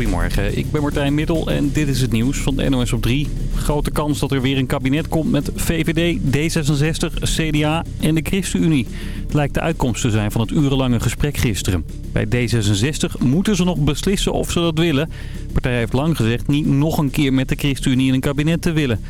Goedemorgen, ik ben Martijn Middel en dit is het nieuws van de NOS op 3. Grote kans dat er weer een kabinet komt met VVD, D66, CDA en de ChristenUnie. Het lijkt de uitkomst te zijn van het urenlange gesprek gisteren. Bij D66 moeten ze nog beslissen of ze dat willen. De partij heeft lang gezegd niet nog een keer met de ChristenUnie in een kabinet te willen.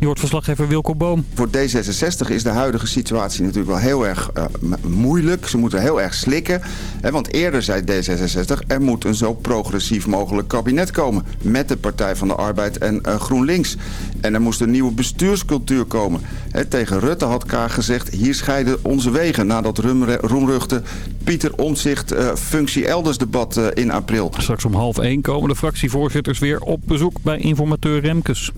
Je verslaggever Wilco Boom. Voor D66 is de huidige situatie natuurlijk wel heel erg uh, moeilijk. Ze moeten heel erg slikken. Hè, want eerder zei D66, er moet een zo progressief mogelijk kabinet komen. Met de Partij van de Arbeid en uh, GroenLinks. En er moest een nieuwe bestuurscultuur komen. Hè, tegen Rutte had Kaag gezegd, hier scheiden onze wegen. Na dat roemruchte Pieter Omtzigt uh, functie elders debat in april. Straks om half één komen de fractievoorzitters weer op bezoek bij informateur Remkes.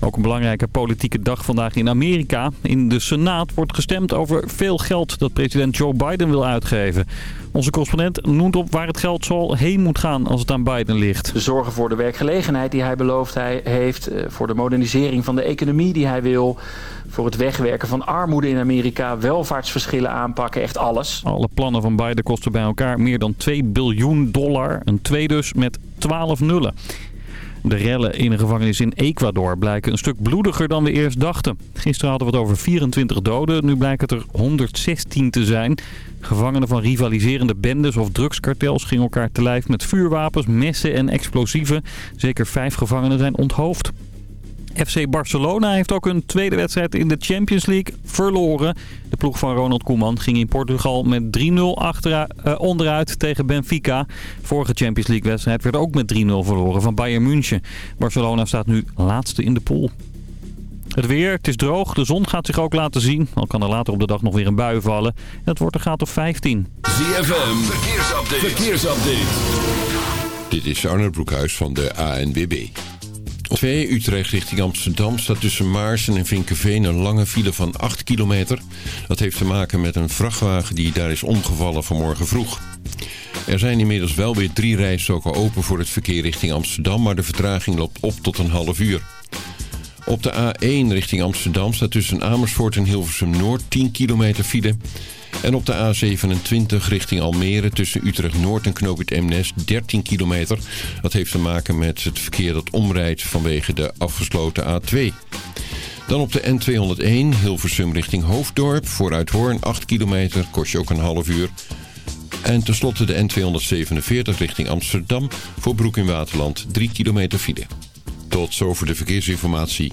Ook een belangrijke politieke dag vandaag in Amerika. In de Senaat wordt gestemd over veel geld dat president Joe Biden wil uitgeven. Onze correspondent noemt op waar het geld zal heen moet gaan als het aan Biden ligt. De zorgen voor de werkgelegenheid die hij belooft hij heeft. Voor de modernisering van de economie die hij wil. Voor het wegwerken van armoede in Amerika. Welvaartsverschillen aanpakken. Echt alles. Alle plannen van Biden kosten bij elkaar meer dan 2 biljoen dollar. Een twee dus met 12 nullen. De rellen in een gevangenis in Ecuador blijken een stuk bloediger dan we eerst dachten. Gisteren hadden we het over 24 doden, nu blijkt het er 116 te zijn. Gevangenen van rivaliserende bendes of drugskartels gingen elkaar te lijf met vuurwapens, messen en explosieven. Zeker vijf gevangenen zijn onthoofd. FC Barcelona heeft ook een tweede wedstrijd in de Champions League verloren. De ploeg van Ronald Koeman ging in Portugal met 3-0 uh, onderuit tegen Benfica. Vorige Champions League wedstrijd werd ook met 3-0 verloren van Bayern München. Barcelona staat nu laatste in de pool. Het weer, het is droog, de zon gaat zich ook laten zien. Al kan er later op de dag nog weer een bui vallen. Het wordt een graad of 15. ZFM, verkeersupdate. verkeersupdate. Dit is Arnold Broekhuis van de ANWB. 2 Utrecht richting Amsterdam staat tussen Maarsen en Vinkenveen een lange file van 8 kilometer. Dat heeft te maken met een vrachtwagen die daar is omgevallen vanmorgen vroeg. Er zijn inmiddels wel weer drie rijstroken open voor het verkeer richting Amsterdam, maar de vertraging loopt op tot een half uur. Op de A1 richting Amsterdam staat tussen Amersfoort en Hilversum Noord 10 kilometer file. En op de A27 richting Almere tussen Utrecht-Noord en Knoopert Eemnes 13 kilometer. Dat heeft te maken met het verkeer dat omrijdt vanwege de afgesloten A2. Dan op de N201 Hilversum richting Hoofddorp. Vooruit Hoorn 8 kilometer, kost je ook een half uur. En tenslotte de N247 richting Amsterdam voor Broek in Waterland 3 kilometer file. Tot zover de verkeersinformatie.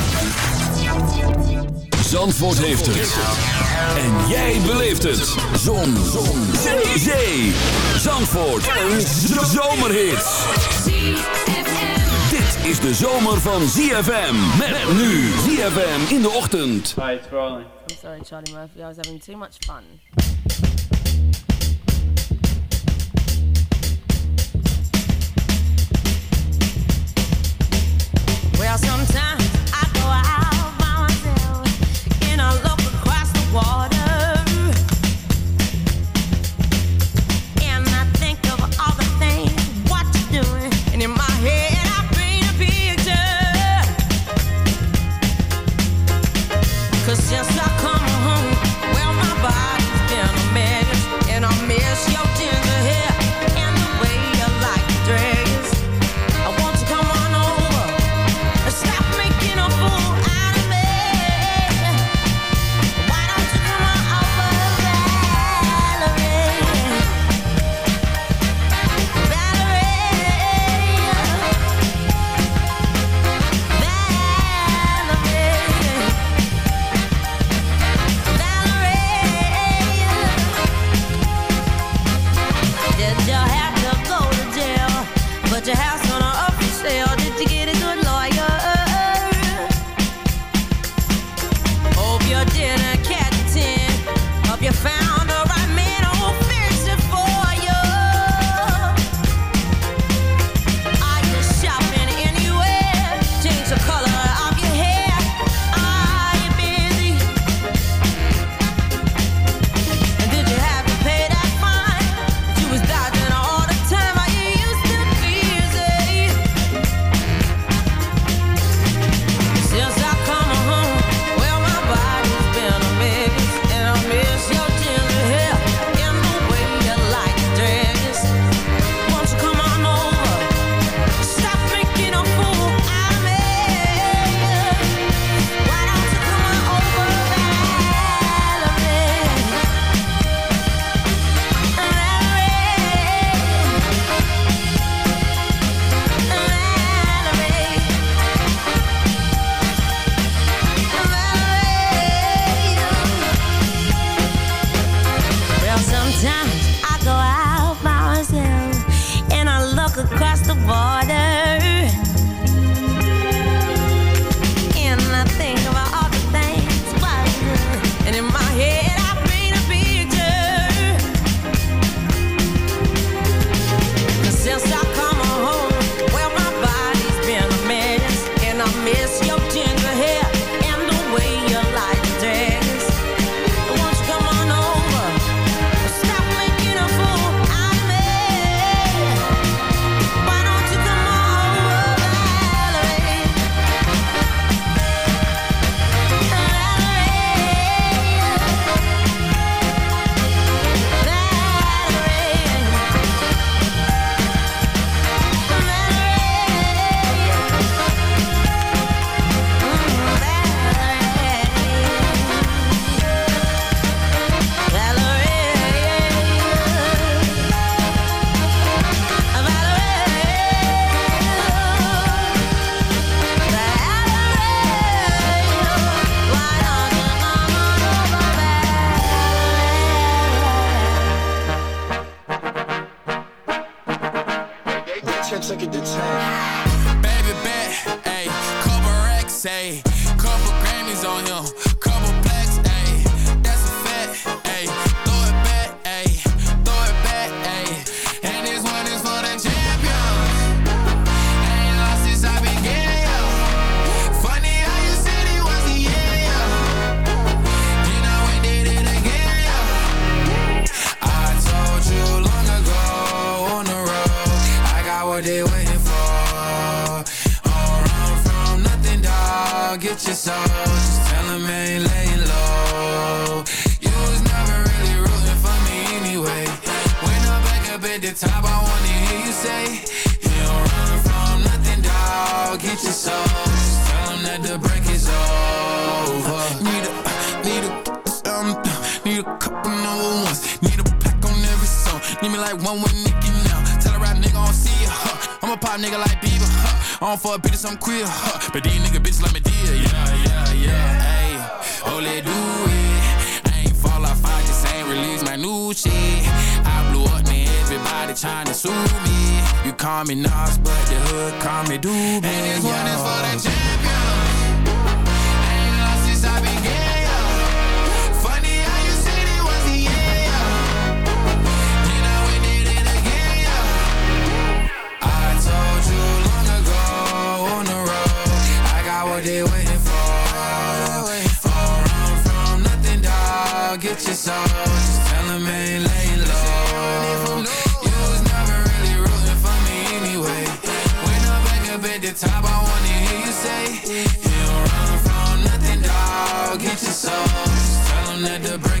Zandvoort heeft het. En jij beleeft het. Zon. Zon. Zee. Zee. Zandvoort. Een zomerhit. Dit is de zomer van ZFM. Met nu ZFM in de ochtend. Hi, it's rolling. I'm sorry, Charlie Murphy. I was having too much fun. I don't fuck bitches, I'm queer. Huh. But these nigga bitches like me dear. Yeah, yeah, yeah. Hey, oh, let do it. I ain't fall off, I just ain't release my new shit. I blew up, man. Everybody trying to sue me. You call me Nas, but the hood call me Doobie. And this one is for the champion. Get your soul. Just tell 'em ain't laying low. You was never really rooting for me anyway. When I'm back up at the top, I wanna hear you say, You don't run from nothing, dog. Get your soul. Just tell 'em that the break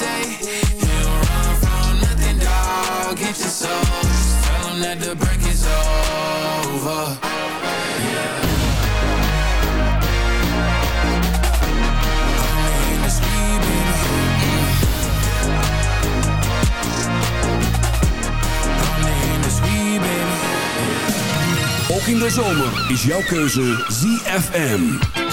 say, You don't run from nothing, dog. Get your soul. Just tell 'em that the break is over. Only in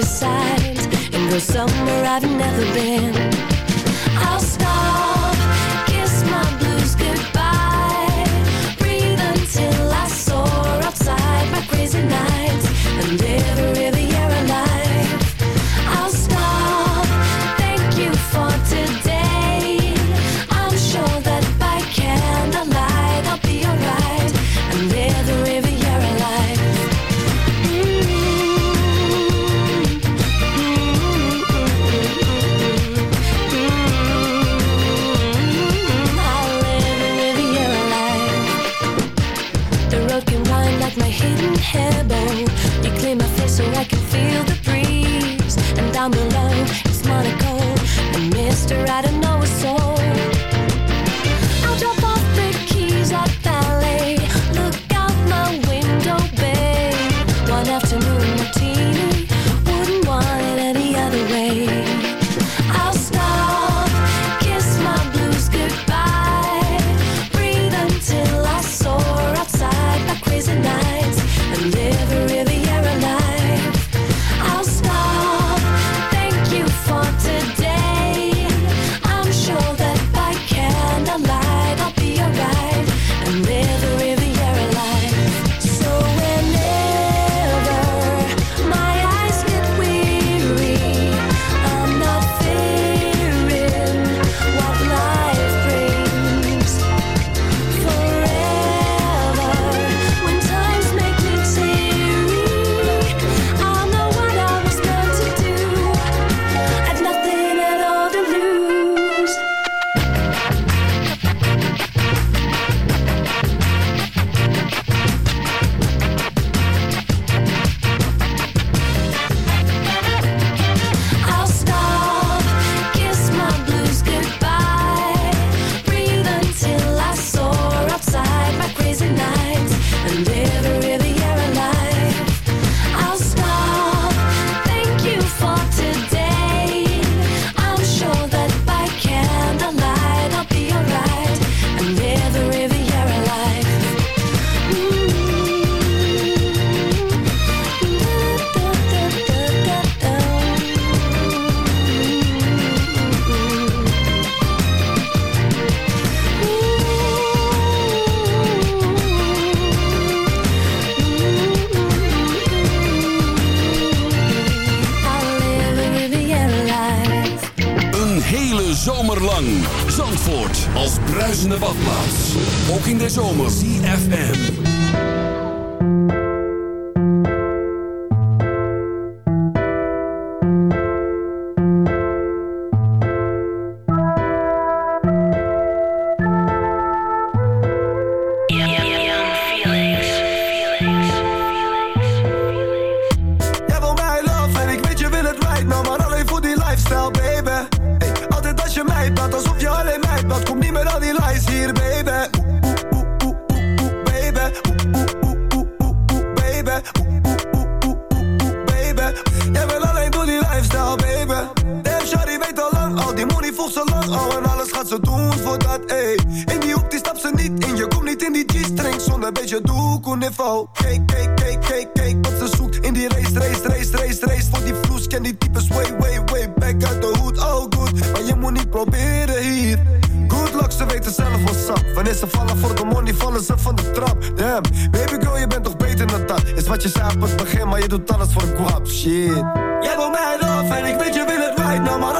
countryside and go somewhere I've never been. I'll stop, kiss my blues goodbye, breathe until I soar outside my crazy nights and live. in die G-string, zonder beetje doek on niveau. Kijk, kijk, kijk, kijk, kijk wat ze zoekt in die race, race, race, race, race. Voor die vloes ken die types way, way, way back uit de hood. Oh good. maar je moet niet proberen hier. Good luck, ze weten zelf wat sap. Wanneer ze vallen voor de money, vallen ze van de trap. Damn, baby girl, je bent toch beter dan dat. Is wat je zei begin, maar je doet alles voor een guap. Shit. Jij wil mij af en ik weet je wil het right nou maar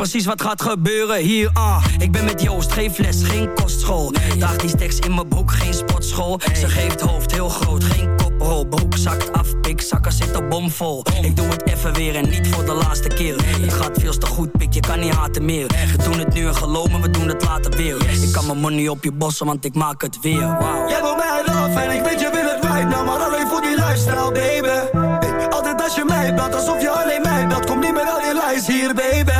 precies wat gaat gebeuren hier, ah. Ik ben met Joost, geen fles, geen kostschool. Daag die stacks in mijn broek, geen sportschool. Ze geeft hoofd heel groot, geen koprol Broek zakt af, pikzakken zitten bomvol Ik doe het even weer en niet voor de laatste keer. Het gaat veel te goed, pik, je kan niet haten meer We doen het nu en geloven, we doen het later weer. Ik kan mijn money op je bossen, want ik maak het weer, wow. Jij wil mij af en ik weet je wil het wijd Nou maar alleen voor die lifestyle, baby Altijd als je mij belt, alsof je alleen mij belt Kom niet met al je lijst hier, baby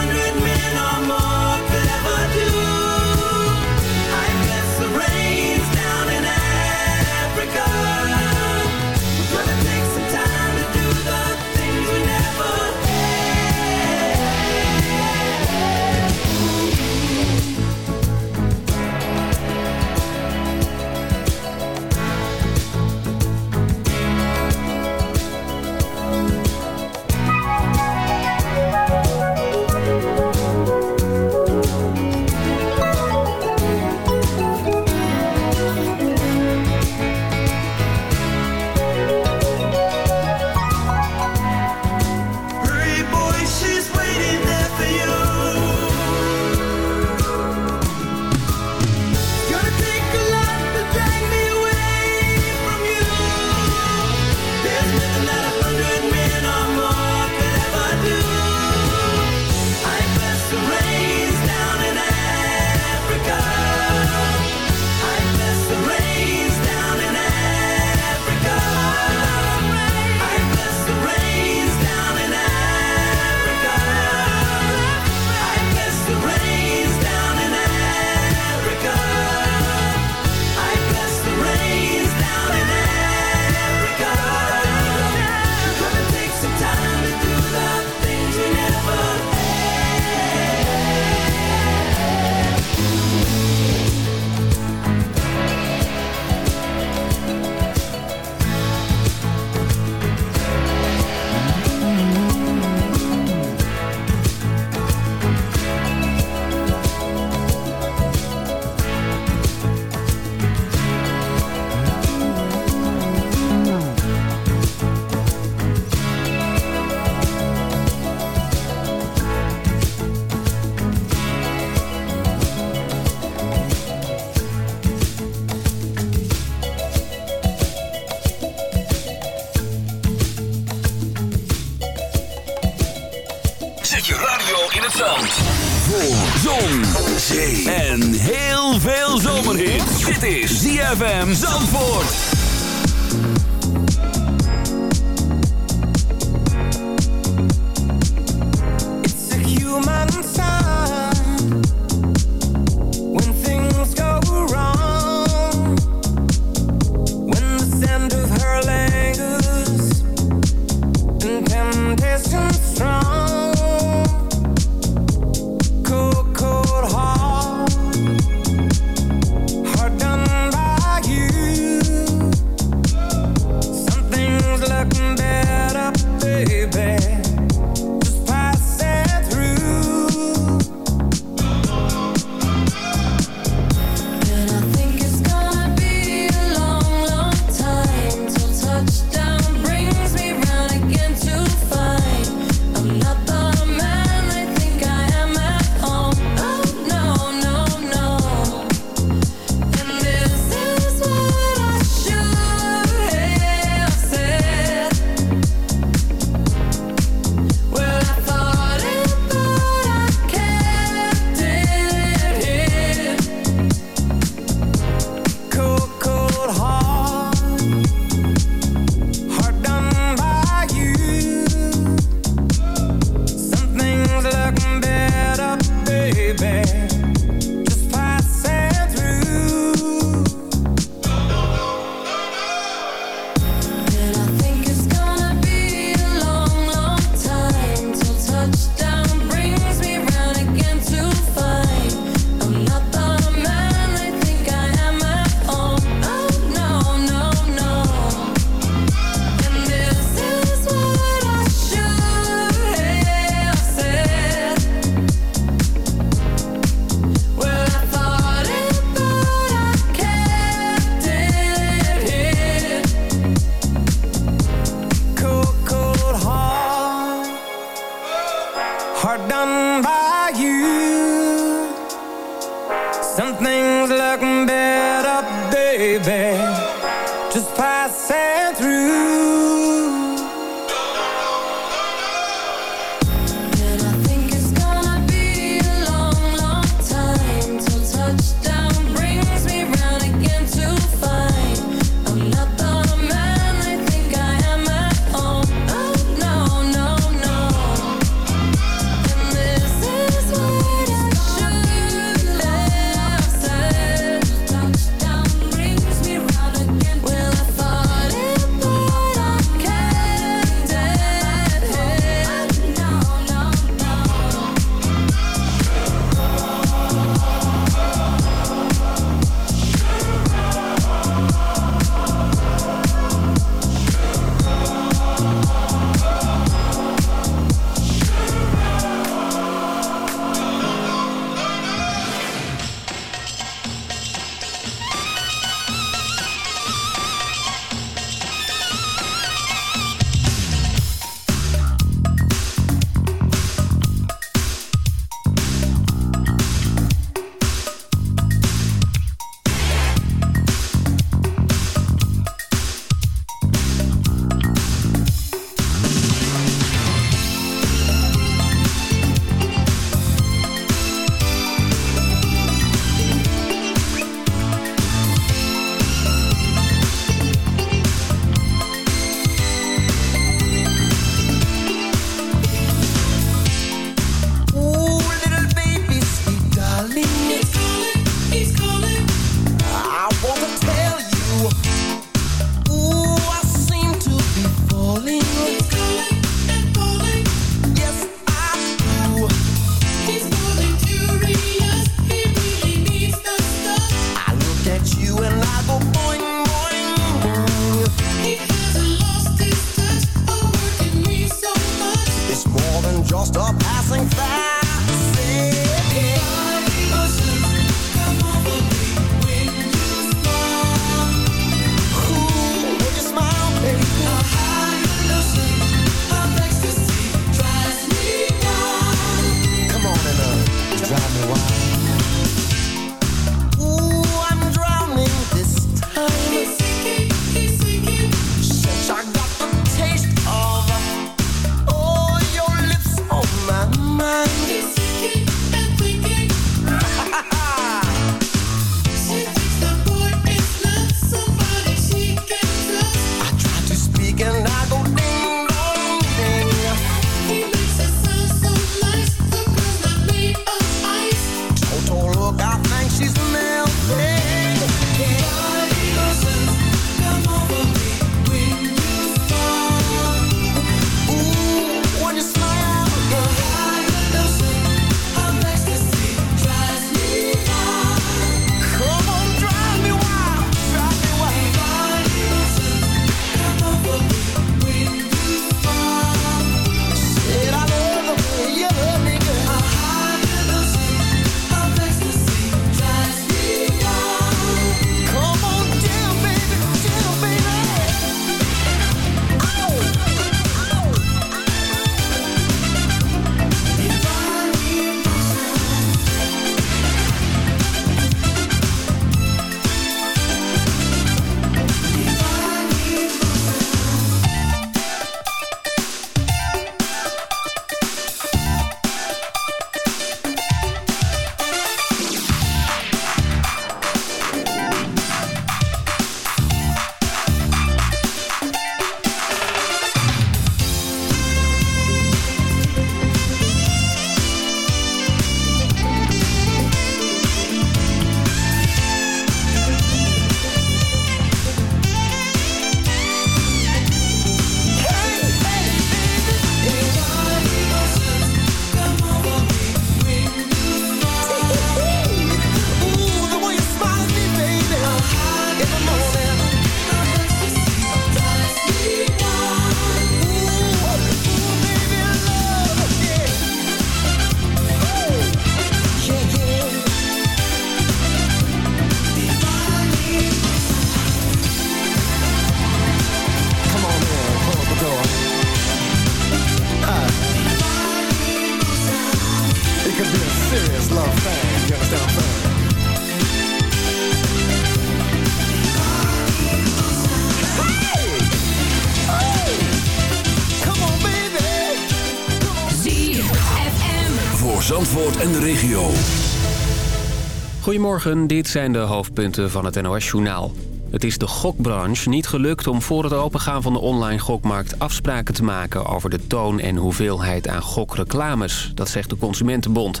Goedemorgen, dit zijn de hoofdpunten van het NOS-journaal. Het is de gokbranche niet gelukt om voor het opengaan van de online gokmarkt afspraken te maken over de toon en hoeveelheid aan gokreclames. Dat zegt de Consumentenbond.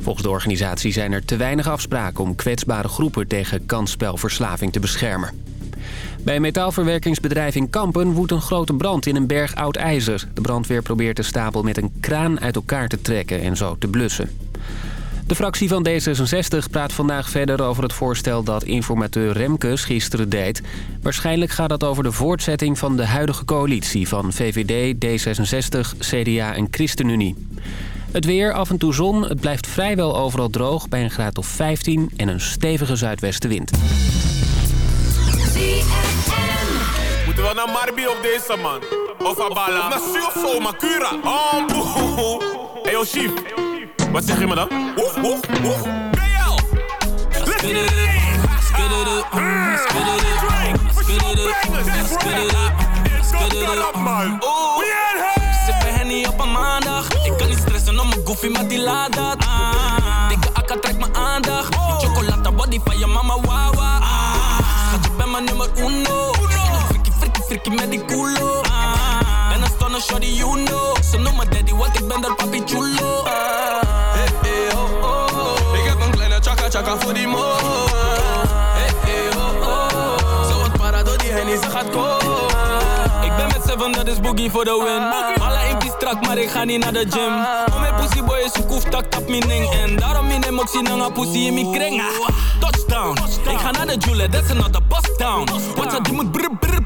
Volgens de organisatie zijn er te weinig afspraken om kwetsbare groepen tegen kansspelverslaving te beschermen. Bij een metaalverwerkingsbedrijf in Kampen woedt een grote brand in een berg oud ijzer. De brandweer probeert de stapel met een kraan uit elkaar te trekken en zo te blussen. De fractie van D66 praat vandaag verder over het voorstel dat informateur Remkes gisteren deed. Waarschijnlijk gaat het over de voortzetting van de huidige coalitie van VVD, D66, CDA en ChristenUnie. Het weer, af en toe zon, het blijft vrijwel overal droog bij een graad of 15 en een stevige zuidwestenwind. Moeten we naar Marbi op deze man? Of. Wat zeg je me dan? Oef, oef, oef. BL! Let's get it in! Spit it up, mm, spit it up, spit it up, spit it up, spit it up, man. Oeh, sippen henny op een maandag. Ik kan niet stressen om mijn goofy, maar die laat dat. Ah, dikke akka trekt mijn aandacht. Chocolata body van je mama, wawa. Ah, schat, je bent mijn nummer uno. Frikkie, frikkie, frikkie met die culo. Ah, ben een stunner, shorty, you know. Ze noemen daddy, want ik ben daar papi chulo. Voor die mo. Hey, hey, oh, oh. Zo wat para door die hennie, ze gaat komen. Ik ben met seven, dat is boogie voor de win. Alle impies strak, maar ik ga niet naar de gym. Om mijn pussy boy is koef tak tap mijn ding. En daarom in hem ook zien hangen pussy in mijn kring. Ah, Touchdown, ik ga naar de Jule, that's another bust down. Wat ze die moet brr brr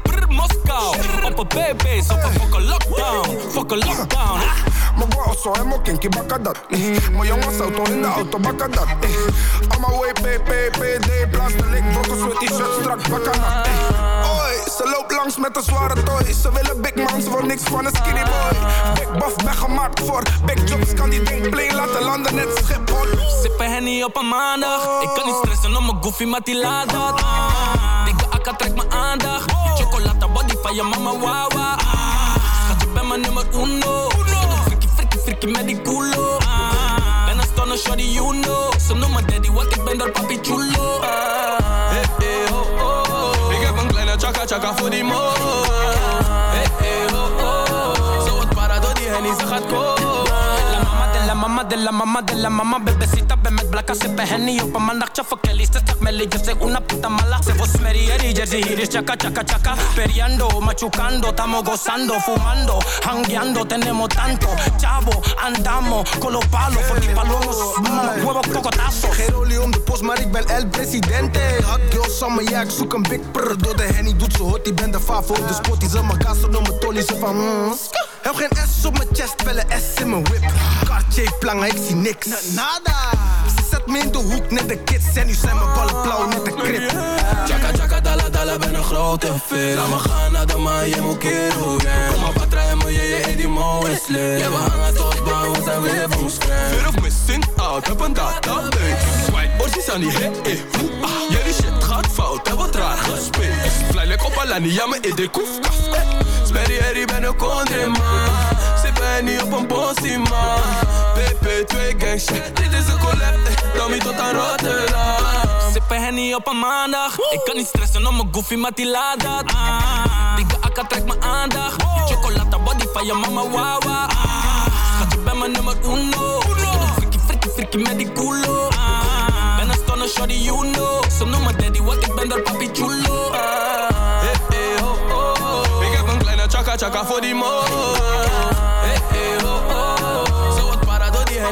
Op een BB's, op een fucking lockdown. Fucking lockdown. Maar wow, zo helemaal kinky bakken dat. Mijn jongens auto in de auto bakken dat. Allemaal way PPPD, plastic, brokken, sweat t-shirt, strak bakken dat. Oi, ze loopt langs met een zware toy. Ze willen big man, ze wil niks van een skinny boy. Big buff, ben gemaakt voor big jobs, kan die ding plane laten landen net Schiphol. Sippen henny op een maandag. Ik kan niet stressen om mijn goofy, maar die laat dat. Ah, dikke akka trekt mijn aandacht. Chocolata body van je mama, wawa. Ah, schat, je bent mijn nummer uno. Frikkie, frikkie, frikkie met die culo. Ah, ben een stunner, shorty, you know. Ze noemen daddy, want ik ben daar papi chulo. Ah, Hey, hey, oh, oh. Ik heb een kleine chaka chaka voor die mo. Hey, hey, oh, oh. Zo wat para door die hennie, ze gaat komen. De la mama de la mama Bebecita, ven met blakka, sippen henny op een maandag Chaffa Kelly, ze stak melly, yo soy una puta mala Se vos merieri, jersey hier is chaka chaka chaka Periando, machucando, estamos gozando Fumando, hangueando, tenemos tanto Chavo, andamos con los palos Voor die palomos, huevo cocotazo Geen olie om de post, maar ik ben el presidente. Hot girl summer, ja, ik zoek een big prr. Door de henny doet ze hot, die ben de favo. De spot die ze mijn gas op mijn tolly, ze van mm. Heb geen S op mijn chest, wel een S in mijn whip. Cartier plangen, ik zie niks. Nada. Ze zet me in de hoek, net de kids. En nu zijn mijn ballen blauw, net de krip. Chaka chaka dala dala ben een grote vis Laat me gaan naar de maan, je moet keren Kom maar wat rijden, maar je je die mo is lit. Ja, we hangen tot baan, we zijn weer van scherm Fear of missing out, heb een database Swipe, orsies aan die hit, eh, hoe, ah. Jullie shit gaat fout, heb wat raar gespeeld. Fly like op Alani, ja, me in de koef, kaf, eh. Sperry, herrie, ben een country man Ben niet op een possie, man. PP2 gang shit, dit is een collab, eh Tommy tot aan Rotterdam. Sippen henny op een maandag. Ik kan niet stressen om mijn goofy, maar die laat dat. Ah, Dikke akka trekt mijn aandacht. Chocolata body van je mama, wawa. Ah, Schat, je bent mijn nummer uno. Frikkie, frikkie, frikkie met die culo. Ah, Ben een stunner, shorty, you know. Ze noemen daddy, want ik ben daar papi chulo. Ah, Hey, hey, oh, oh, oh. Ik heb een kleine chaka chaka voor die mo.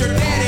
your daddy.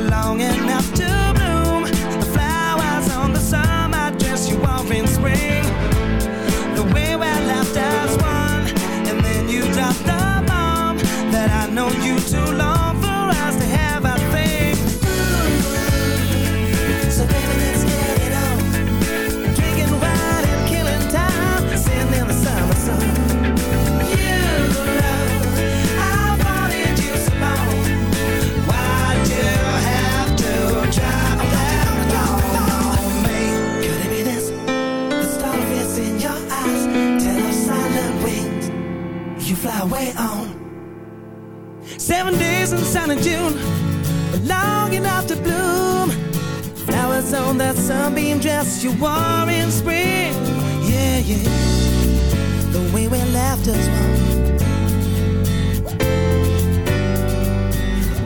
for long enough to way on. Seven days in sunny June, long enough to bloom. Flowers on that sunbeam dress you wore in spring. Yeah, yeah. The way we left us one.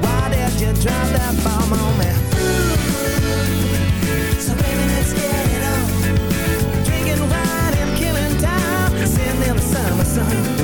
Why did you drop that bomb on me? So baby, let's get it on. Drinking wine and killing time. Summer sun.